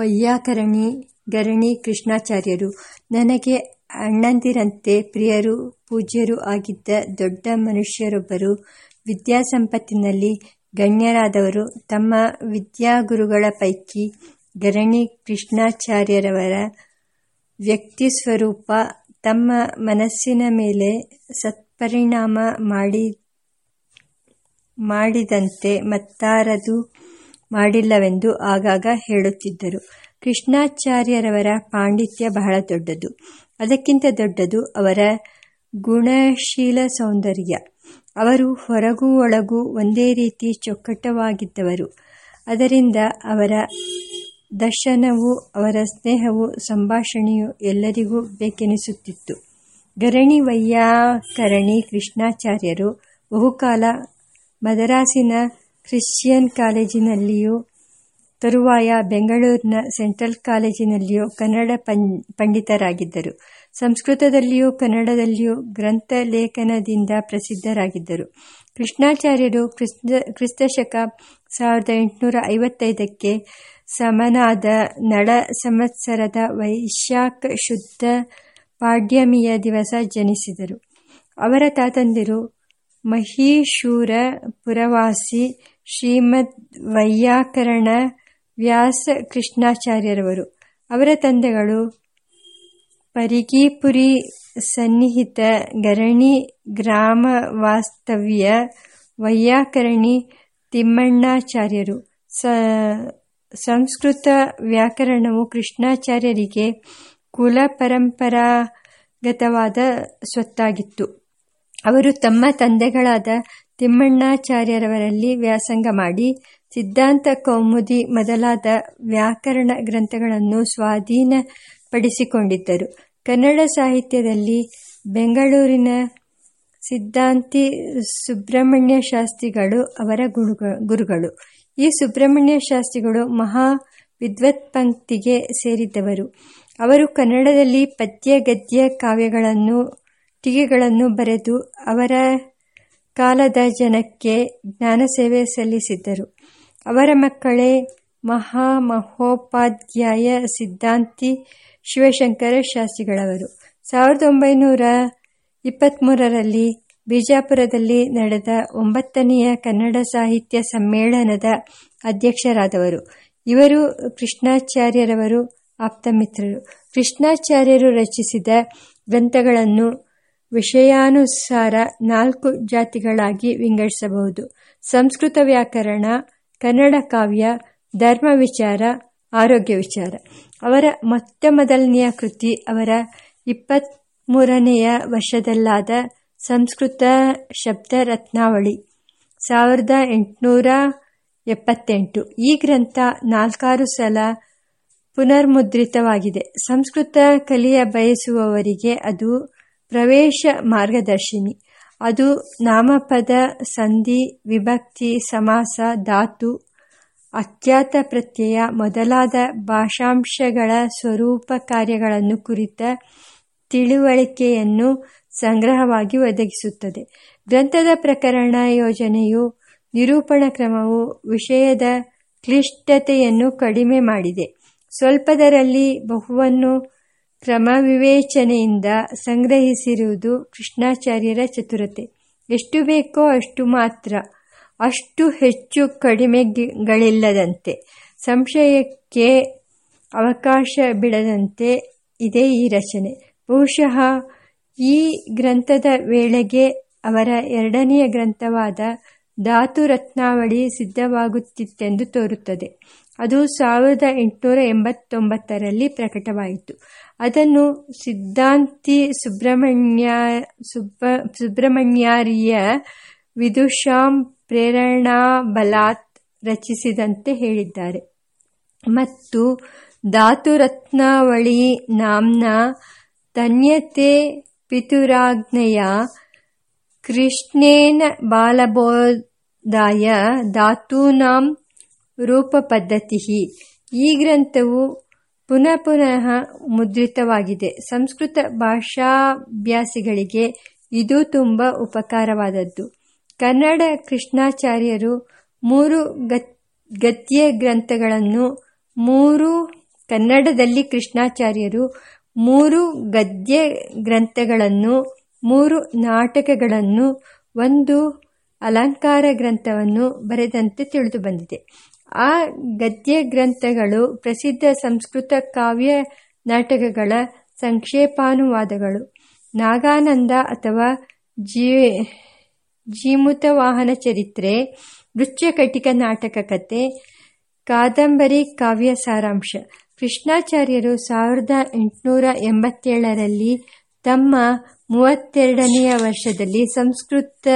ವೈಯಾಕರಣಿ ಗರಣಿ ಕೃಷ್ಣಾಚಾರ್ಯರು ನನಗೆ ಅಣ್ಣಂದಿರಂತೆ ಪ್ರಿಯರು, ಪೂಜ್ಯರು ಆಗಿದ್ದ ದೊಡ್ಡ ಮನುಷ್ಯರೊಬ್ಬರು, ವಿದ್ಯಾಸಂಪತ್ತಿನಲ್ಲಿ ಗಣ್ಯರಾದವರು, ತಮ್ಮ ವಿದ್ಯಾಗುರುಗಳ ಪೈಕಿ ಗರಣಿ ಕೃಷ್ಣಾಚಾರ್ಯರವರ ವ್ಯಕ್ತಿ ಸ್ವರೂಪ ತಮ್ಮ ಮನಸ್ಸಿನ ಮೇಲೆ ಸತ್ಪರಿಣಾಮ ಮಾಡಿ ಮಾಡಿದಂತೆ ಮತ್ತಾರದೂ ಮಾಡಿಲ್ಲವೆಂದು ಆಗಾಗ ಹೇಳುತ್ತಿದ್ದರು. ಕೃಷ್ಣಾಚಾರ್ಯರವರ ಪಾಂಡಿತ್ಯ ಬಹಳ ದೊಡ್ಡದು. ಅದಕ್ಕಿಂತ ದೊಡ್ಡದು ಅವರ ಗುಣಶೀಲ ಸೌಂದರ್ಯ ಅವರು ಹೊರಗೂ ಒಳಗೂ ಒಂದೇ ರೀತಿ ಚೊಕ್ಕಟವಾಗಿದ್ದವರು. ಅದರಿಂದ ಅವರ ದರ್ಶನವು, ಅವರ ಸ್ನೇಹವು, ಸಂಭಾಷಣೆಯು ಎಲ್ಲರಿಗೂ ಬೇಕೆನಿಸುತ್ತಿತ್ತು. ಗರಣಿ ವೈಯಾಕರಣಿ ಕೃಷ್ಣಾಚಾರ್ಯರು ಬಹುಕಾಲ ಮದರಾಸಿನ ಕ್ರಿಶ್ಚಿಯನ್ ಕಾಲೇಜಿನಲ್ಲಿಯೂ, ತರುವಾಯ ಬೆಂಗಳೂರಿನ ಸೆಂಟ್ರಲ್ ಕಾಲೇಜಿನಲ್ಲಿಯೂ ಕನ್ನಡ ಪಂಡಿತರಾಗಿದ್ದರು. ಸಂಸ್ಕೃತದಲ್ಲಿಯೂ ಕನ್ನಡದಲ್ಲಿಯೂ ಗ್ರಂಥ ಲೇಖನದಿಂದ ಪ್ರಸಿದ್ಧರಾಗಿದ್ದರು. ಕೃಷ್ಣಾಚಾರ್ಯರು ಕ್ರಿಸ್ತ, ಕ್ರಿಸ್ತಶಕ ಸಾವಿರದ ಎಂಟುನೂರ ಐವತ್ತೈದಕ್ಕೆ ಸಮನಾದ ನಳ ಸಂವತ್ಸರದ ವೈಶಾಖ ಶುದ್ಧ ಪಾಡ್ಯಮಿಯ ದಿವಸ ಜನಿಸಿದರು. ಅವರ ತಾತಂದಿರು ಮಹೀಶೂರ ಪುರವಾಸಿ ಶ್ರೀಮದ್ ವೈಯಾಕರಣ ವ್ಯಾಸ ಕೃಷ್ಣಾಚಾರ್ಯರವರು. ಅವರ ತಂದೆಗಳು ಪರಿಗಿಪುರಿ ಸನ್ನಿಹಿತ ಗರಣಿ ಗ್ರಾಮ ವಾಸ್ತವ್ಯ ವೈಯಾಕರಣಿ ತಿಮ್ಮಣ್ಣಾಚಾರ್ಯರು. ಸಂಸ್ಕೃತ ವ್ಯಾಕರಣವು ಕೃಷ್ಣಾಚಾರ್ಯರಿಗೆ ಕುಲ ಪರಂಪರಾಗತವಾದ ಸ್ವತ್ತಾಗಿತ್ತು. ಅವರು ತಮ್ಮ ತಂದೆಗಳಾದ ತಿಮ್ಮಣ್ಣಾಚಾರ್ಯರವರಲ್ಲಿ ವ್ಯಾಸಂಗ ಮಾಡಿ, ಸಿದ್ಧಾಂತ ಕೌಮುದಿ ಮೊದಲಾದ ವ್ಯಾಕರಣ ಗ್ರಂಥಗಳನ್ನು ಸ್ವಾಧೀನಪಡಿಸಿಕೊಂಡಿದ್ದರು. ಕನ್ನಡ ಸಾಹಿತ್ಯದಲ್ಲಿ ಬೆಂಗಳೂರಿನ ಸಿದ್ಧಾಂತಿ ಸುಬ್ರಹ್ಮಣ್ಯ ಶಾಸ್ತ್ರಿಗಳು ಅವರ ಗುರುಗಳು. ಈ ಸುಬ್ರಹ್ಮಣ್ಯ ಶಾಸ್ತ್ರಿಗಳು ಮಹಾ ವಿದ್ವತ್ ಪಂಕ್ತಿಗೆ ಸೇರಿದ್ದವರು ಅವರು ಕನ್ನಡದಲ್ಲಿ ಪದ್ಯ ಗದ್ಯ ಕಾವ್ಯಗಳನ್ನು ಟೀಕೆಗಳನ್ನು ಬರೆದು ಅವರ ಕಾಲದ ಜನಕ್ಕೆ ಜ್ಞಾನಸೇವೆ ಸಲ್ಲಿಸಿದ್ದರು. ಅವರ ಮಕ್ಕಳೇ, ಮಹಾಮಹೋಪಾಧ್ಯಾಯ ಸಿದ್ಧಾಂತಿ ಶಿವಶಂಕರ ಶಾಸ್ತ್ರಿಗಳವರು. ಸಾವಿರದ ಒಂಬೈನೂರ ಇಪ್ಪತ್ತ್ಮೂರರಲ್ಲಿ ಬಿಜಾಪುರದಲ್ಲಿ ನಡೆದ ಒಂಬತ್ತನೆಯ ಕನ್ನಡ ಸಾಹಿತ್ಯ ಸಮ್ಮೇಳನದ ಅಧ್ಯಕ್ಷರಾದವರು. ಇವರು ಕೃಷ್ಣಾಚಾರ್ಯರವರ ಆಪ್ತಮಿತ್ರರು. ಕೃಷ್ಣಾಚಾರ್ಯರು ರಚಿಸಿದ ಗ್ರಂಥಗಳನ್ನು ವಿಷಯಾನುಸಾರ ನಾಲ್ಕು ಜಾತಿಗಳಾಗಿ ವಿಂಗಡಿಸಬಹುದು. ಸಂಸ್ಕೃತ ವ್ಯಾಕರಣ, ಕನ್ನಡ ಕಾವ್ಯ, ಧರ್ಮ ವಿಚಾರ ಆರೋಗ್ಯ ವಿಚಾರ ಅವರ ಮೊತ್ತಮೊದಲನೆಯ ಕೃತಿ ಅವರ ಇಪ್ಪತ್ಮೂರನೆಯ ವರ್ಷದಲ್ಲಾದ ಸಂಸ್ಕೃತ ಶಬ್ದರತ್ನಾವಳಿ ಸಾವಿರದ ಎಂಟುನೂರ ಎಪ್ಪತ್ತೆಂಟು. ಈ ಗ್ರಂಥ ನಾಲ್ಕಾರು ಸಲ ಪುನರ್ಮುದ್ರಿತವಾಗಿದೆ. ಸಂಸ್ಕೃತ ಕಲಿಯ ಬಯಸುವವರಿಗೆ ಅದು ಪ್ರವೇಶ ಮಾರ್ಗದರ್ಶಿನಿ. ಅದು ನಾಮಪದ, ಸಂಧಿ, ವಿಭಕ್ತಿ, ಸಮಾಸ, ಧಾತು, ಅಖ್ಯಾತಪ್ರತ್ಯಯ ಮೊದಲಾದ ಭಾಷಾಂಶಗಳ ಸ್ವರೂಪ ಕಾರ್ಯಗಳನ್ನು ಕುರಿತ ತಿಳುವಳಿಕೆಯನ್ನು ಸಂಗ್ರಹವಾಗಿ ಒದಗಿಸುತ್ತದೆ. ಗ್ರಂಥದ ಪ್ರಕರಣ ಯೋಜನೆಯು ನಿರೂಪಣ ಕ್ರಮವು ವಿಷಯದ ಕ್ಲಿಷ್ಟತೆಯನ್ನು ಕಡಿಮೆ ಮಾಡಿದೆ. ಸ್ವಲ್ಪದರಲ್ಲಿ ಬಹುವನ್ನು ಕ್ರಮವಿವೇಚನೆಯಿಂದ ಸಂಗ್ರಹಿಸಿರುವುದು ಕೃಷ್ಣಾಚಾರ್ಯರ ಚತುರತೆ. ಎಷ್ಟು ಬೇಕೋ ಅಷ್ಟು ಮಾತ್ರ, ಅಷ್ಟು ಹೆಚ್ಚು ಕಡಿಮೆಗಳಿಲ್ಲದಂತೆ, ಸಂಶಯಕ್ಕೆ ಅವಕಾಶ ಬಿಡದಂತೆ ಇದೆ ಈ ರಚನೆ. ಬಹುಶಃ ಈ ಗ್ರಂಥದ ವೇಳೆಗೆ ಅವರ ಎರಡನೆಯ ಗ್ರಂಥವಾದ ಧಾತುರತ್ನಾವಳಿ ಸಿದ್ಧವಾಗುತ್ತಿತ್ತೆಂದು ತೋರುತ್ತದೆ. ಅದು ಸಾವಿರದ ಎಂಟುನೂರ ಎಂಬತ್ತೊಂಬತ್ತರಲ್ಲಿ ಪ್ರಕಟವಾಯಿತು. ಅದನ್ನು ಸಿದ್ಧಾಂತಿ ಸುಬ್ರಹ್ಮಣ್ಯ ಸುಬ್ರಹ್ಮಣ್ಯಾರಿಯ ವಿದುಷಾಂ ಪ್ರೇರಣಾಬಲಾತ್ ರಚಿಸಿದಂತೆ ಹೇಳಿದ್ದಾರೆ. ಮತ್ತು ಧಾತುರತ್ನಾವಳಿ ನಾಮ್ನ ತನ್ಯತೆ ಪಿತುರಾಜ್ಞೆಯ ಕೃಷ್ಣೇನ ಬಾಲಬೋಧಾಯ ಧಾತೂನಾಂ ರೂಪಪದ್ಧತಿಃ. ಈ ಗ್ರಂಥವು ಪುನಃ ಪುನಃ ಮುದ್ರಿತವಾಗಿದೆ. ಸಂಸ್ಕೃತ ಭಾಷಾಭ್ಯಾಸಿಗಳಿಗೆ ಇದು ತುಂಬ ಉಪಕಾರವಾದದ್ದು. ಕನ್ನಡ ಕೃಷ್ಣಾಚಾರ್ಯರು ಮೂರು ಗದ್ಯ ಗ್ರಂಥಗಳನ್ನು ಮೂರು ಕನ್ನಡದಲ್ಲಿ ಕೃಷ್ಣಾಚಾರ್ಯರು ಮೂರು ಗದ್ಯ ಗ್ರಂಥಗಳನ್ನು ಮೂರು ನಾಟಕಗಳನ್ನು ಒಂದು ಅಲಂಕಾರ ಗ್ರಂಥವನ್ನು ಬರೆದಂತೆ ತಿಳಿದು ಬಂದಿದೆ. ಆ ಗದ್ಯ ಗ್ರಂಥಗಳು ಪ್ರಸಿದ್ಧ ಸಂಸ್ಕೃತ ಕಾವ್ಯ ನಾಟಕಗಳ ಸಂಕ್ಷೇಪಾನುವಾದಗಳು. ನಾಗಾನಂದ ಅಥವಾ ಜೀ ಜೀಮುತವಾಹನ ಚರಿತ್ರೆ ನೃತ್ಯಕಟಿಕ ನಾಟಕ ಕತೆ, ಕಾದಂಬರಿ ಕಾವ್ಯ ಸಾರಾಂಶ. ಕೃಷ್ಣಾಚಾರ್ಯರು ಸಾವಿರದ ಎಂಟುನೂರ ಎಂಬತ್ತೇಳರಲ್ಲಿ ತಮ್ಮ ಮೂವತ್ತೆರಡನೆಯ ವರ್ಷದಲ್ಲಿ ಸಂಸ್ಕೃತ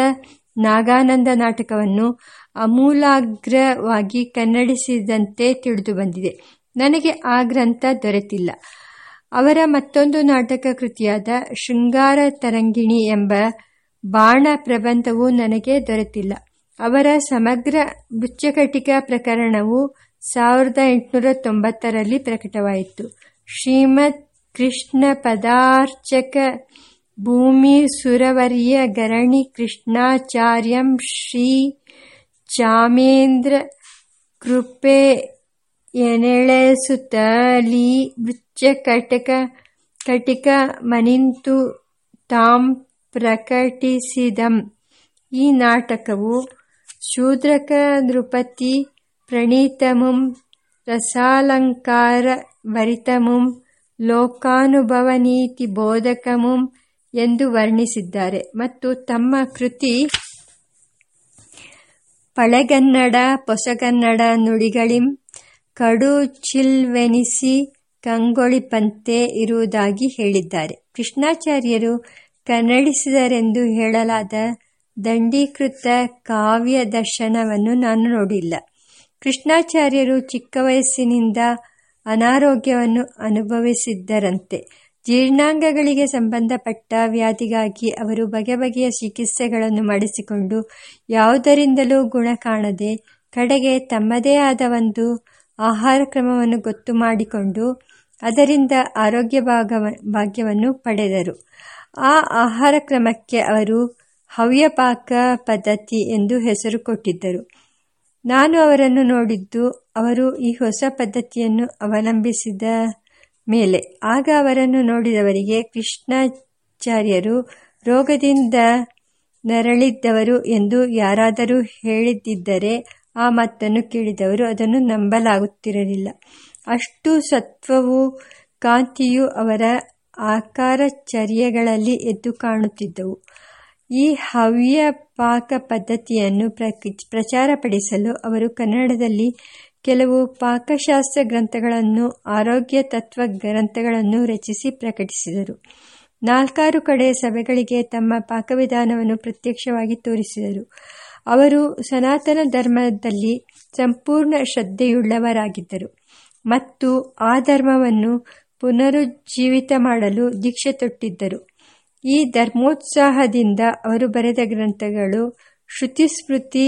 ನಾಗಾನಂದ ನಾಟಕವನ್ನು ಅಮೂಲಾಗ್ರವಾಗಿ ಕನ್ನಡಿಸಿದಂತೆ ತಿಳಿದು ಬಂದಿದೆ. ನನಗೆ ಆ ಗ್ರಂಥ ದೊರೆತಿಲ್ಲ. ಅವರ ಮತ್ತೊಂದು ನಾಟಕ ಕೃತಿಯಾದ ಶೃಂಗಾರ ತರಂಗಿಣಿ ಎಂಬ ಬಾಣ ಪ್ರಬಂಧವು ನನಗೆ ದೊರೆತಿಲ್ಲ. ಅವರ ಸಮಗ್ರ ಮೃಚ್ಯಕಟಿಕ ಪ್ರಕರಣವು ಸಾವಿರದ ಎಂಟುನೂರ ತೊಂಬತ್ತರಲ್ಲಿ ಪ್ರಕಟವಾಯಿತು. ಶ್ರೀಮದ್ ಕೃಷ್ಣ ಪದಾರ್ಚಕ ಭೂಮಿ ಸುರವರ್ಯ ಗರಣಿ ಕೃಷ್ಣಾಚಾರ್ಯಂ ಶ್ರೀ ಚಾಮೇಂದ್ರ ಕೃಪೆ ಎನೆಳೆಸುತ್ತಲೀ ವೃಚ್ಚಕಟಕ ಕಟಿಕ ಮನಿಂತು ತಾಂ ಪ್ರಕಟಿಸಿದಂ. ಈ ನಾಟಕವು ಶೂದ್ರಕ ನೃಪತಿ ಪ್ರಣೀತಮುಂ, ರಸಾಲಂಕಾರ ವರಿತಮುಂ, ಲೋಕಾನುಭವನೀತಿ ಬೋಧಕಮುಂ ಎಂದು ವರ್ಣಿಸಿದ್ದಾರೆ. ಮತ್ತು ತಮ್ಮ ಕೃತಿ ಪಳೆಗನ್ನಡ, ಪೊಸಗನ್ನಡ, ನುಡಿಗಳಿಂ ಕಡು ಚಿಲ್ವೆನಿಸಿ ಕಂಗೊಳಿಪಂತೆ ಇರುವುದಾಗಿ ಹೇಳಿದ್ದಾರೆ. ಕೃಷ್ಣಾಚಾರ್ಯರು ಕನ್ನಡಿಸಿದರೆಂದು ಹೇಳಲಾದ ದಂಡೀಕೃತ ಕಾವ್ಯ ದರ್ಶನವನ್ನು ನಾನು ನೋಡಿಲ್ಲ. ಕೃಷ್ಣಾಚಾರ್ಯರು ಚಿಕ್ಕ ವಯಸ್ಸಿನಿಂದ ಅನಾರೋಗ್ಯವನ್ನು ಅನುಭವಿಸಿದ್ದರಂತೆ. ಜೀರ್ಣಾಂಗಗಳಿಗೆ ಸಂಬಂಧಪಟ್ಟ ವ್ಯಾಧಿಗಾಗಿ ಅವರು ಬಗೆ ಬಗೆಯ ಚಿಕಿತ್ಸೆಗಳನ್ನು ಮಾಡಿಸಿಕೊಂಡು ಯಾವುದರಿಂದಲೂ ಗುಣ ಕಾಣದೆ ಕಡೆಗೆ ತಮ್ಮದೇ ಆದ ಒಂದು ಆಹಾರ ಕ್ರಮವನ್ನು ಗೊತ್ತು ಮಾಡಿಕೊಂಡು ಅದರಿಂದ ಆರೋಗ್ಯ ಭಾಗ ಭಾಗ್ಯವನ್ನು ಪಡೆದರು. ಆ ಆಹಾರ ಕ್ರಮಕ್ಕೆ ಅವರು ಹವ್ಯಪಾಕ ಪದ್ಧತಿ ಎಂದು ಹೆಸರು ಕೊಟ್ಟಿದ್ದರು. ನಾನು ಅವರನ್ನು ನೋಡಿದ್ದು ಅವರು ಈ ಹೊಸ ಪದ್ಧತಿಯನ್ನು ಅವಲಂಬಿಸಿದ ಮೇಲೆ. ಆಗ ಅವರನ್ನು ನೋಡಿದವರಿಗೆ ಕೃಷ್ಣಾಚಾರ್ಯರು ರೋಗದಿಂದ ನರಳಿದ್ದವರು ಎಂದು ಯಾರಾದರೂ ಹೇಳಿದ್ದರೆ ಆ ಮಾತನ್ನು ಕೇಳಿದವರು ಅದನ್ನು ನಂಬಲಾಗುತ್ತಿರಲಿಲ್ಲ. ಅಷ್ಟು ಸತ್ವವು ಕಾಂತಿಯು ಅವರ ಆಕಾರಚರ್ಯಗಳಲ್ಲಿ ಎದ್ದು ಕಾಣುತ್ತಿದ್ದವು. ಈ ಹವ್ಯ ಪಾಕ ಪದ್ಧತಿಯನ್ನು ಪ್ರಚಾರಪಡಿಸಲು ಅವರು ಕನ್ನಡದಲ್ಲಿ ಕೆಲವು ಪಾಕಶಾಸ್ತ್ರ ಗ್ರಂಥಗಳನ್ನು, ಆರೋಗ್ಯ ತತ್ವ ಗ್ರಂಥಗಳನ್ನು ರಚಿಸಿ ಪ್ರಕಟಿಸಿದರು. ನಾಲ್ಕಾರು ಕಡೆ ಸಭೆಗಳಿಗೆ ತಮ್ಮ ಪಾಕವಿಧಾನವನ್ನು ಪ್ರತ್ಯಕ್ಷವಾಗಿ ತೋರಿಸಿದರು. ಅವರು ಸನಾತನ ಧರ್ಮದಲ್ಲಿ ಸಂಪೂರ್ಣ ಶ್ರದ್ಧೆಯುಳ್ಳವರಾಗಿದ್ದರು ಮತ್ತು ಆ ಧರ್ಮವನ್ನು ಪುನರುಜ್ಜೀವಿತ ಮಾಡಲು ದೀಕ್ಷೆ ತೊಟ್ಟಿದ್ದರು. ಈ ಧರ್ಮೋತ್ಸಾಹದಿಂದ ಅವರು ಬರೆದ ಗ್ರಂಥಗಳು ಶ್ರುತಿಸ್ಮೃತಿ,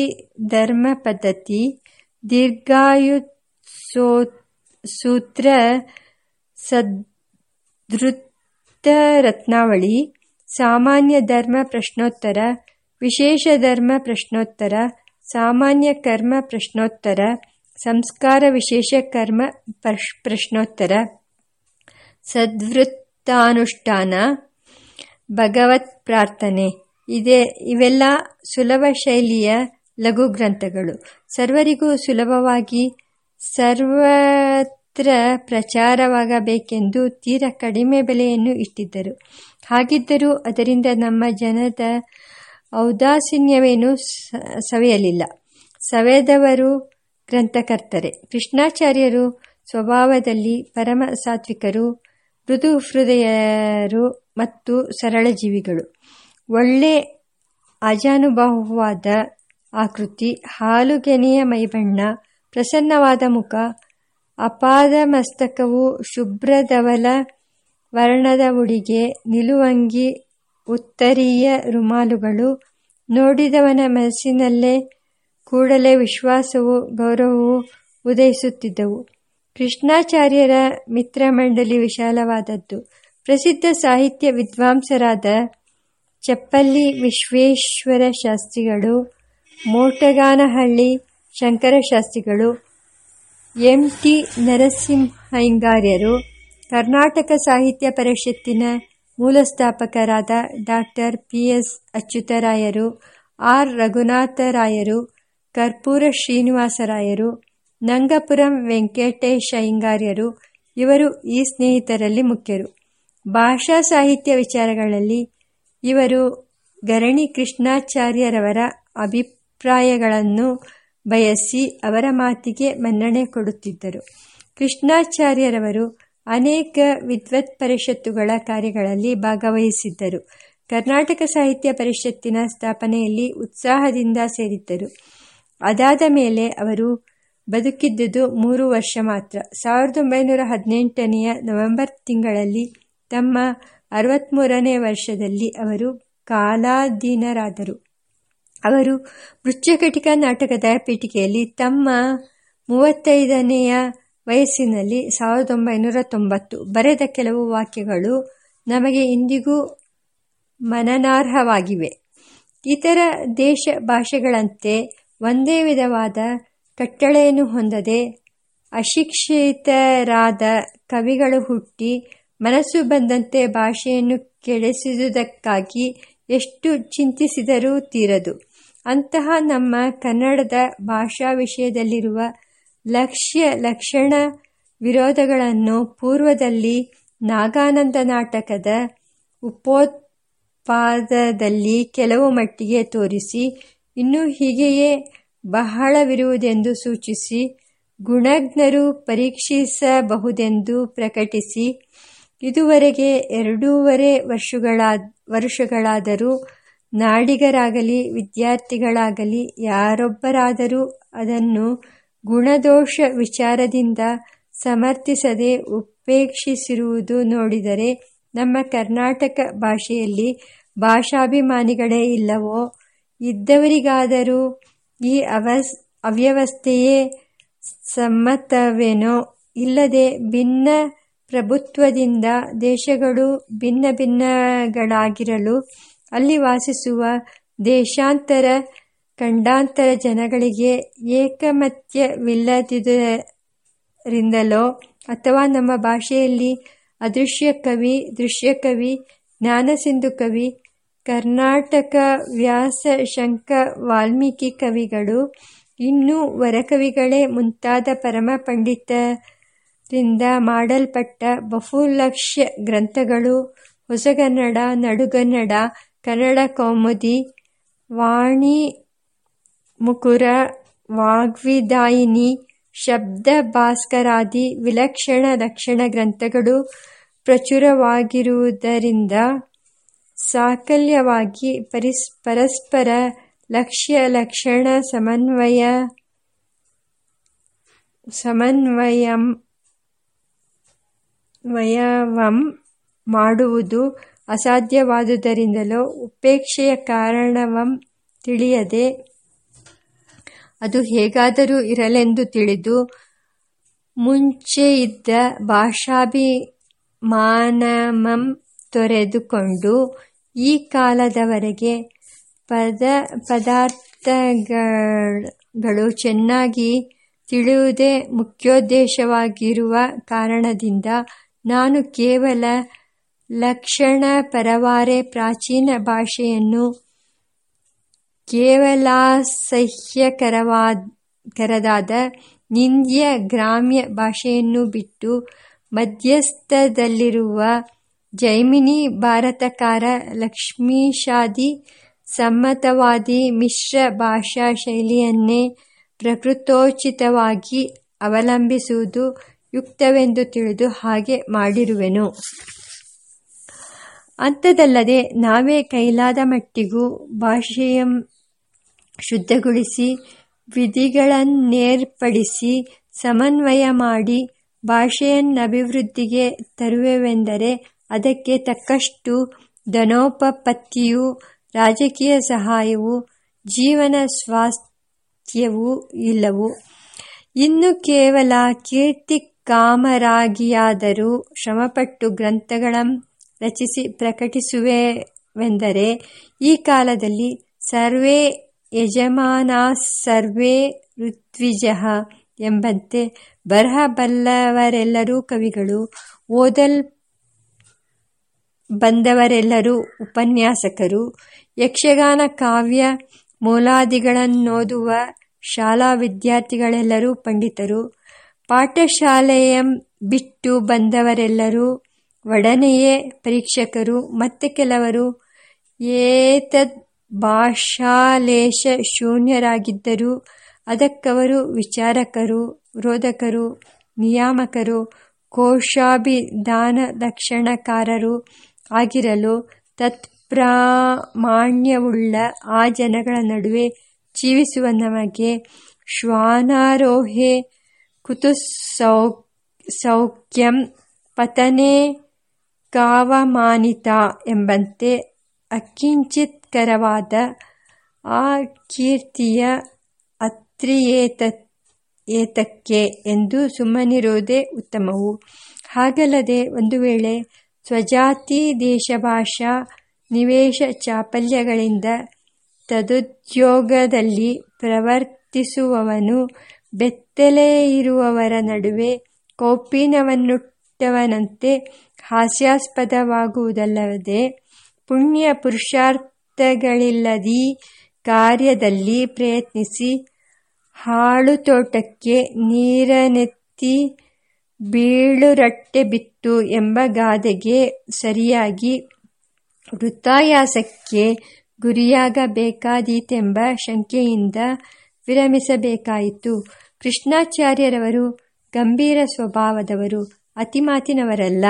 ಧರ್ಮ ಪದ್ಧತಿ ದೀರ್ಘಾಯು ಸೂತ್ರ ಸದೃತ್ತ ರತ್ನಾವಳಿ ಸಾಮಾನ್ಯ ಧರ್ಮ ಪ್ರಶ್ನೋತ್ತರ, ವಿಶೇಷ ಧರ್ಮ ಪ್ರಶ್ನೋತ್ತರ, ಸಾಮಾನ್ಯ ಕರ್ಮ ಪ್ರಶ್ನೋತ್ತರ, ಸಂಸ್ಕಾರ ವಿಶೇಷ ಕರ್ಮ ಪ್ರಶ್ನೋತ್ತರ ಸದ್ವೃತ್ತಾನುಷ್ಠಾನ ಭಗವತ್ ಪ್ರಾರ್ಥನೆ. ಇದೆ, ಇವೆಲ್ಲ ಸುಲಭ ಶೈಲಿಯ ಲಘು ಗ್ರಂಥಗಳು ಸರ್ವರಿಗೂ ಸುಲಭವಾಗಿ ಸರ್ವತ್ರ ಪ್ರಚಾರವಾಗಬೇಕೆಂದು ತೀರ ಕಡಿಮೆ ಬೆಲೆಯನ್ನು ಇಟ್ಟಿದ್ದರು. ಹಾಗಿದ್ದರೂ ಅದರಿಂದ ನಮ್ಮ ಜನದ ಔದಾಸೀನ್ಯವೇನೂ ಸವೆಯಲಿಲ್ಲ. ಸವೆದವರು ಗ್ರಂಥಕರ್ತರೆ. ಕೃಷ್ಣಾಚಾರ್ಯರು ಸ್ವಭಾವದಲ್ಲಿ ಪರಮ ಸಾತ್ವಿಕರು, ಮೃದು ಹೃದಯರು ಮತ್ತು ಸರಳ ಜೀವಿಗಳು. ಒಳ್ಳೆ ಅಜಾನುಭಾವವಾದ ಆಕೃತಿ ಹಾಲುಗೆನೆಯ ಮೈಬಣ್ಣ, ಪ್ರಸನ್ನವಾದ ಮುಖ, ಅಪಾದ ಮಸ್ತಕವು ಶುಭ್ರಧವಲ ವರ್ಣದ ಉಡಿಗೆ, ನಿಲುವಂಗಿ, ಉತ್ತರೀಯ ರುಮಾಲುಗಳು. ನೋಡಿದವನ ಮನಸ್ಸಿನಲ್ಲೇ ಕೂಡಲೇ ವಿಶ್ವಾಸವು ಗೌರವವು ಉದಯಿಸುತ್ತಿದ್ದವು. ಕೃಷ್ಣಾಚಾರ್ಯರ ಮಿತ್ರಮಂಡಲಿ ವಿಶಾಲವಾದದ್ದು. ಪ್ರಸಿದ್ಧ ಸಾಹಿತ್ಯ ವಿದ್ವಾಂಸರಾದ ಚಪ್ಪಲ್ಲಿ ವಿಶ್ವೇಶ್ವರ ಶಾಸ್ತ್ರಿಗಳು ಮೋಟಗಾನಹಳ್ಳಿ ಶಂಕರಶಾಸ್ತ್ರಿಗಳು ಎಂ ಟಿ ನರಸಿಂಹಯ್ಯಂಗಾರ್ಯರು, ಕರ್ನಾಟಕ ಸಾಹಿತ್ಯ ಪರಿಷತ್ತಿನ ಮೂಲಸ್ಥಾಪಕರಾದ ಡಾಕ್ಟರ್ ಪಿ ಎಸ್ ಅಚ್ಯುತರಾಯರು, ಆರ್ ರಘುನಾಥರಾಯರು, ಕರ್ಪೂರ ಶ್ರೀನಿವಾಸರಾಯರು, ನಂಗಪುರಂ ವೆಂಕಟೇಶ ಅಯ್ಯಂಗಾರ್ಯರು ಇವರು ಈ ಸ್ನೇಹಿತರಲ್ಲಿ ಮುಖ್ಯರು. ಭಾಷಾ ಸಾಹಿತ್ಯ ವಿಚಾರಗಳಲ್ಲಿ ಇವರು ಗರಣಿ ಕೃಷ್ಣಾಚಾರ್ಯರವರ ಅಭಿಪ್ರಾಯಗಳನ್ನು ಬಯಸಿ ಅವರ ಮಾತಿಗೆ ಮನ್ನಣೆ ಕೊಡುತ್ತಿದ್ದರು. ಕೃಷ್ಣಾಚಾರ್ಯರವರು ಅನೇಕ ವಿದ್ವತ್ ಪರಿಷತ್ತುಗಳ ಕಾರ್ಯಗಳಲ್ಲಿ ಭಾಗವಹಿಸಿದ್ದರು. ಕರ್ನಾಟಕ ಸಾಹಿತ್ಯ ಪರಿಷತ್ತಿನ ಸ್ಥಾಪನೆಯಲ್ಲಿ ಉತ್ಸಾಹದಿಂದ ಸೇರಿದ್ದರು. ಅದಾದ ಮೇಲೆ ಅವರು ಬದುಕಿದ್ದುದು ಮೂರು ವರ್ಷ ಮಾತ್ರ. ಸಾವಿರದ ಒಂಬೈನೂರ ಹದಿನೆಂಟನೆಯ ನವೆಂಬರ್ ತಿಂಗಳಲ್ಲಿ ತಮ್ಮ ಅರವತ್ತ್ಮೂರನೇ ವರ್ಷದಲ್ಲಿ ಅವರು ಕಾಲಾಧೀನರಾದರು. ಅವರು ಮೃಚ್ಛಕಟಿಕ ನಾಟಕದ ಪೀಠಿಕೆಯಲ್ಲಿ ತಮ್ಮ ಮೂವತ್ತೈದನೆಯ ವಯಸ್ಸಿನಲ್ಲಿ ಸಾವಿರದ ಒಂಬೈನೂರ ತೊಂಬತ್ತು ಬರೆದ ಕೆಲವು ವಾಕ್ಯಗಳು ನಮಗೆ ಇಂದಿಗೂ ಮನನಾರ್ಹವಾಗಿವೆ. ಇತರ ದೇಶ ಭಾಷೆಗಳಂತೆ ಒಂದೇ ವಿಧವಾದ ಕಟ್ಟಳೆಯನ್ನು ಹೊಂದದೆ ಅಶಿಕ್ಷಿತರಾದ ಕವಿಗಳು ಹುಟ್ಟಿ ಮನಸ್ಸು ಬಂದಂತೆ ಭಾಷೆಯನ್ನು ಕೆಡಿಸಿದುದಕ್ಕಾಗಿ ಎಷ್ಟು ಚಿಂತಿಸಿದರೂ ತೀರದು. ಅಂತಹ ನಮ್ಮ ಕನ್ನಡದ ಭಾಷಾ ವಿಷಯದಲ್ಲಿರುವ ಲಕ್ಷ್ಯ ಲಕ್ಷಣ ವಿರೋಧಗಳನ್ನು ಪೂರ್ವದಲ್ಲಿ ನಾಗಾನಂದ ನಾಟಕದ ಉಪೋತ್ಪಾದದಲ್ಲಿ ಕೆಲವು ಮಟ್ಟಿಗೆ ತೋರಿಸಿ, ಇನ್ನೂ ಹೀಗೆಯೇ ಬಹಳವಿರುವುದೆಂದು ಸೂಚಿಸಿ, ಗುಣಜ್ಞರು ಪರೀಕ್ಷಿಸಬಹುದೆಂದು ಪ್ರಕಟಿಸಿ, ಇದುವರೆಗೆ ಎರಡೂವರೆ ವರ್ಷಗಳಾದ ವರುಷಗಳಾದರೂ ನಾಡಿಗರಾಗಲಿ, ವಿದ್ಯಾರ್ಥಿಗಳಾಗಲಿ, ಯಾರೊಬ್ಬರಾದರೂ ಅದನ್ನು ಗುಣದೋಷ ವಿಚಾರದಿಂದ ಸಮರ್ಥಿಸದೆ ಉಪೇಕ್ಷಿಸಿರುವುದು ನೋಡಿದರೆ ನಮ್ಮ ಕರ್ನಾಟಕ ಭಾಷೆಯಲ್ಲಿ ಭಾಷಾಭಿಮಾನಿಗಳೇ ಇಲ್ಲವೋ? ಇದ್ದವರಿಗಾದರೂ ಈ ಅವಸ್, ಅವ್ಯವಸ್ಥೆಯೇ ಸಮ್ಮತವೇನೋ? ಇಲ್ಲದೆ ಭಿನ್ನ ಪ್ರಭುತ್ವದಿಂದ ದೇಶಗಳು ಭಿನ್ನ ಭಿನ್ನಗಳಾಗಿರಲು ಅಲ್ಲಿ ವಾಸಿಸುವ ದೇಶಾಂತರ ಖಂಡಾಂತರ ಜನಗಳಿಗೆ ಏಕಮತ್ಯವಿಲ್ಲದಿದ್ದರಿಂದಲೋ ಅಥವಾ ನಮ್ಮ ಭಾಷೆಯಲ್ಲಿ ಅದೃಶ್ಯ ಕವಿ, ದೃಶ್ಯ ದೃಶ್ಯಕವಿ ಜ್ಞಾನಸಿಂಧು ಕವಿ, ಕರ್ನಾಟಕ ವ್ಯಾಸ ಶಂಕ ವಾಲ್ಮೀಕಿ ಕವಿಗಳು, ಇನ್ನೂ ವರಕವಿಗಳೇ ಮುಂತಾದ ಪರಮ ಪಂಡಿತರಿಂದ ಮಾಡಲ್ಪಟ್ಟ ಬಹುಲಕ್ಷ್ಯ ಗ್ರಂಥಗಳು, ಹೊಸಗನ್ನಡ, ನಡುಗನ್ನಡ ಕನ್ನಡ ಕೌಮುದಿ ವಾಣಿ ಮುಕುರ ವಾಗ್ವಿದಾಯಿನಿ ಶಬ್ದ ಭಾಸ್ಕರಾದಿ ವಿಲಕ್ಷಣ ಲಕ್ಷಣ ಗ್ರಂಥಗಳು ಪ್ರಚುರವಾಗಿರುವುದರಿಂದ ಸಾಕಲ್ಯವಾಗಿ ಪರಿಸ್, ಪರಸ್ಪರ ಲಕ್ಷ್ಯ ಲಕ್ಷಣ ಸಮನ್ವಯ, ಸಮನ್ವಯಂ, ವಯವಂ ಮಾಡುವುದು ಅಸಾಧ್ಯವಾದುದರಿಂದಲೋ ಉಪೇಕ್ಷೆಯ ಕಾರಣವಂ ತಿಳಿಯದೆ ಅದು ಹೇಗಾದರೂ ಇರಲೆಂದು ತಿಳಿದು ಮುಂಚೆಯಿದ್ದ ಭಾಷಾಭಿಮಾನಮಂ ತೊರೆದುಕೊಂಡು ಈ ಕಾಲದವರೆಗೆ ಪದ ಪದಾರ್ಥಗಳು ಚೆನ್ನಾಗಿ ತಿಳಿಯುವುದೇ ಮುಖ್ಯೋದ್ದೇಶವಾಗಿರುವ ಕಾರಣದಿಂದ ನಾನು ಕೇವಲ ಲಕ್ಷಣ ಪರವಾರೆ ಪ್ರಾಚೀನ ಭಾಷೆಯನ್ನು ಕೇವಲಾಸಹ್ಯಕರವಾದ ನಿಂದ್ಯ ಗ್ರಾಮ್ಯ ಭಾಷೆಯನ್ನು ಬಿಟ್ಟು ಮಧ್ಯಸ್ಥದಲ್ಲಿರುವ ಜೈಮಿನಿ ಭಾರತಕಾರ ಲಕ್ಷ್ಮೀಶಾದಿ ಸಮ್ಮತವಾದಿ ಮಿಶ್ರ ಭಾಷಾ ಶೈಲಿಯನ್ನೇ ಪ್ರಕೃತೋಚಿತವಾಗಿ ಅವಲಂಬಿಸುವುದು ಯುಕ್ತವೆಂದು ತಿಳಿದು ಹಾಗೆ ಮಾಡಿರುವೆನು. ಅಂಥದ್ದಲ್ಲದೆ ನಾವೇ ಕೈಲಾದ ಮಟ್ಟಿಗೂ ಭಾಷೆಯ ಶುದ್ಧಗೊಳಿಸಿ ವಿಧಿಗಳನ್ನೇರ್ಪಡಿಸಿ ಸಮನ್ವಯ ಮಾಡಿ ಭಾಷೆಯನ್ನಭಿವೃದ್ಧಿಗೆ ತರುವೆವೆಂದರೆ ಅದಕ್ಕೆ ತಕ್ಕಷ್ಟು ಧನೋಪಪತ್ತಿಯು, ರಾಜಕೀಯ ಸಹಾಯವು, ಜೀವನ ಸ್ವಾಸ್ಥ್ಯವೂ ಇಲ್ಲವು. ಇನ್ನು ಕೇವಲ ಕೀರ್ತಿ ಕಾಮರಾಗಿಯಾದರೂ ಶ್ರಮಪಟ್ಟು ಗ್ರಂಥಗಳಂ ರಚಿಸಿ ಪ್ರಕಟಿಸುವೆವೆಂದರೆ, ಈ ಕಾಲದಲ್ಲಿ ಸರ್ವೇ ಯಜಮಾನ ಸರ್ವೇ ಋತ್ವಿಜಃ ಎಂಬಂತೆ ಬರಹ ಬಲ್ಲವರೆಲ್ಲರೂ ಕವಿಗಳು ಓದಲ್ ಬಂದವರೆಲ್ಲರೂ ಉಪನ್ಯಾಸಕರು, ಯಕ್ಷಗಾನ ಕಾವ್ಯ ಮೂಲಾದಿಗಳನ್ನೋದುವ ಶಾಲಾ ವಿದ್ಯಾರ್ಥಿಗಳೆಲ್ಲರೂ ಪಂಡಿತರು, ಪಾಠಶಾಲೆಯಂ ಬಿಟ್ಟು ಬಂದವರೆಲ್ಲರೂ ಒಡನೆಯೇ ಪರೀಕ್ಷಕರು ಮತ್ತೆ ಕೆಲವರು ಏತದ್ ಭಾಷಾಲೇಶ ಶೂನ್ಯರಾಗಿದ್ದರೂ ಅದಕ್ಕವರು ವಿಚಾರಕರು, ರೋಧಕರು, ನಿಯಾಮಕರು, ಕೋಶಾಭಿಧಾನದಕ್ಷಣಕಾರರು ಆಗಿರಲು ತತ್ಪ್ರಾಮಾಣ್ಯವುಳ್ಳ ಆ ಜನಗಳ ನಡುವೆ ಜೀವಿಸುವ ನಮಗೆ ಶ್ವಾನಾರೋಹೆ ಕುತುಸೌಖ್ಯಂ ಪತನೆ ಕಾವಮಾನಿತ ಎಂಬಂತೆ ಅಕಿಂಚಿತ್ಕರವಾದ ಆ ಕೀರ್ತಿಯ ಅತ್ರಿಯೇತ, ಏತಕ್ಕೆ ಎಂದು ಸುಮ್ಮನಿರುವುದೇ ಉತ್ತಮವು. ಹಾಗಲ್ಲದೆ ಒಂದು ವೇಳೆ ಸ್ವಜಾತಿ, ದೇಶಭಾಷಾ, ನಿವೇಶ ಚಾಪಲ್ಯಗಳಿಂದ ತದುದ್ಯೋಗದಲ್ಲಿ ಪ್ರವರ್ತಿಸುವವನು ಬೆತ್ತಲೆಯಿರುವವರ ನಡುವೆ ಕೌಪೀನವನ್ನುಟ್ಟವನಂತೆ ಹಾಸ್ಯಾಸ್ಪದವಾಗುವುದಲ್ಲದೆ ಪುಣ್ಯ ಪುರುಷಾರ್ಥಗಳಿಲ್ಲದೀ ಕಾರ್ಯದಲ್ಲಿ ಪ್ರಯತ್ನಿಸಿ ಹಾಳು ತೋಟಕ್ಕೆ ನೀರನೆತ್ತಿ ಬೀಳುರಟ್ಟೆ ಬಿತ್ತು ಎಂಬ ಗಾದೆಗೆ ಸರಿಯಾಗಿ ವೃತ್ತಾಯಾಸಕ್ಕೆ ಗುರಿಯಾಗಬೇಕಾದೀತೆಂಬ ಶಂಕೆಯಿಂದ ವಿರಮಿಸಬೇಕಾಯಿತು. ಕೃಷ್ಣಾಚಾರ್ಯರವರು ಗಂಭೀರ ಸ್ವಭಾವದವರು, ಅತಿಮಾತಿನವರಲ್ಲ.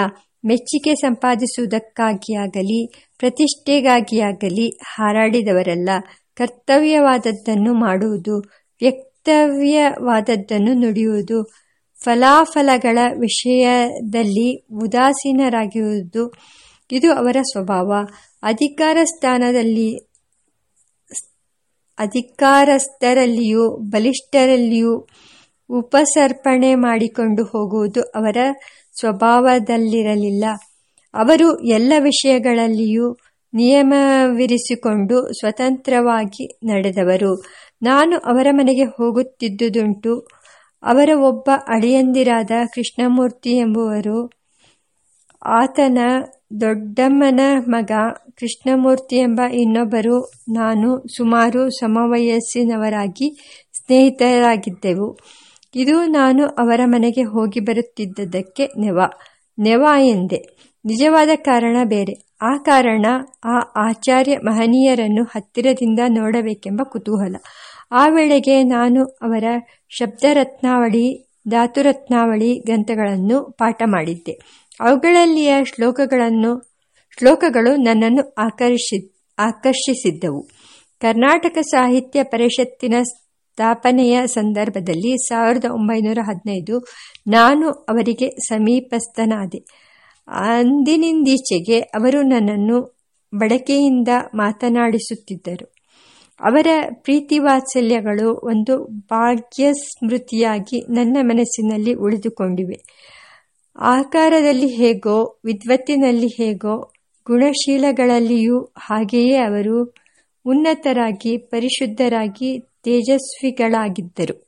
ಮೆಚ್ಚಿಕೆ ಸಂಪಾದಿಸುವುದಕ್ಕಾಗಿಯಾಗಲಿ, ಪ್ರತಿಷ್ಠೆಗಾಗಿಯಾಗಲಿ ಹಾರಾಡಿದವರಲ್ಲ. ಕರ್ತವ್ಯವಾದದ್ದನ್ನು ಮಾಡುವುದು, ವ್ಯಕ್ತವ್ಯವಾದದ್ದನ್ನು ನುಡಿಯುವುದು, ಫಲಾಫಲಗಳ ವಿಷಯದಲ್ಲಿ ಉದಾಸೀನರಾಗಿರುವುದು, ಇದು ಅವರ ಸ್ವಭಾವ. ಅಧಿಕಾರ ಸ್ಥಾನದಲ್ಲಿ, ಅಧಿಕಾರಸ್ಥರಲ್ಲಿಯೂ, ಬಲಿಷ್ಠರಲ್ಲಿಯೂ ಉಪಸರ್ಪಣೆ ಮಾಡಿಕೊಂಡು ಹೋಗುವುದು ಅವರ ಸ್ವಭಾವದಲ್ಲಿರಲಿಲ್ಲ. ಅವರು ಎಲ್ಲ ವಿಷಯಗಳಲ್ಲಿಯೂ ನಿಯಮವಿರಿಸಿಕೊಂಡು ಸ್ವತಂತ್ರವಾಗಿ ನಡೆದವರು. ನಾನು ಅವರ ಮನೆಗೆ ಹೋಗುತ್ತಿದ್ದುದುಂಟು. ಅವರ ಒಬ್ಬ ಅಳಿಯಂದಿರಾದ ಕೃಷ್ಣಮೂರ್ತಿ ಎಂಬುವರು, ಆತನ ದೊಡ್ಡಮ್ಮನ ಮಗ ಕೃಷ್ಣಮೂರ್ತಿ ಎಂಬ ಇನ್ನೊಬ್ಬರು ನಾನು ಸುಮಾರು ಸಮವಯಸ್ಸಿನವರಾಗಿ ಸ್ನೇಹಿತರಾಗಿದ್ದೆವು. ಇದು ನಾನು ಅವರ ಮನೆಗೆ ಹೋಗಿ ಬರುತ್ತಿದ್ದದ್ದಕ್ಕೆ ನೆವ. ನೆವ ಎಂದೆ. ನಿಜವಾದ ಕಾರಣ ಬೇರೆ. ಆ ಕಾರಣ ಆ ಆಚಾರ್ಯ ಮಹನೀಯರನ್ನು ಹತ್ತಿರದಿಂದ ನೋಡಬೇಕೆಂಬ ಕುತೂಹಲ. ಆ ವೇಳೆಗೆ ನಾನು ಅವರ ಶಬ್ದರತ್ನಾವಳಿ, ಧಾತುರತ್ನಾವಳಿ ಗ್ರಂಥಗಳನ್ನು ಪಾಠ ಮಾಡಿದ್ದೆ. ಅವುಗಳಲ್ಲಿಯ ಶ್ಲೋಕಗಳನ್ನು, ಶ್ಲೋಕಗಳು ನನ್ನನ್ನು ಆಕರ್ಷಿ, ಆಕರ್ಷಿಸಿದ್ದವು. ಕರ್ನಾಟಕ ಸಾಹಿತ್ಯ ಪರಿಷತ್ತಿನ ಸ್ಥಾಪನೆಯ ಸಂದರ್ಭದಲ್ಲಿ ಸಾವಿರದ ಒಂಬೈನೂರ ಹದಿನೈದು ನಾನು ಅವರಿಗೆ ಸಮೀಪಸ್ಥನಾದೆ. ಅಂದಿನಿಂದೀಚೆಗೆ ಅವರು ನನ್ನನ್ನು ಬಳಕೆಯಿಂದ ಮಾತನಾಡಿಸುತ್ತಿದ್ದರು. ಅವರ ಪ್ರೀತಿ ವಾತ್ಸಲ್ಯಗಳು ಒಂದು ಭಾಗ್ಯ ಸ್ಮೃತಿಯಾಗಿ ನನ್ನ ಮನಸ್ಸಿನಲ್ಲಿ ಉಳಿದುಕೊಂಡಿವೆ. ಆಕಾರದಲ್ಲಿ ಹೇಗೋ, ವಿದ್ವತ್ತಿನಲ್ಲಿ ಹೇಗೋ, ಗುಣಶೀಲಗಳಲ್ಲಿಯೂ ಹಾಗೆಯೇ ಅವರು ಉನ್ನತರಾಗಿ, ಪರಿಶುದ್ಧರಾಗಿ ತೇಜಸ್ವಿಗಳಾಗಿದ್ದರು.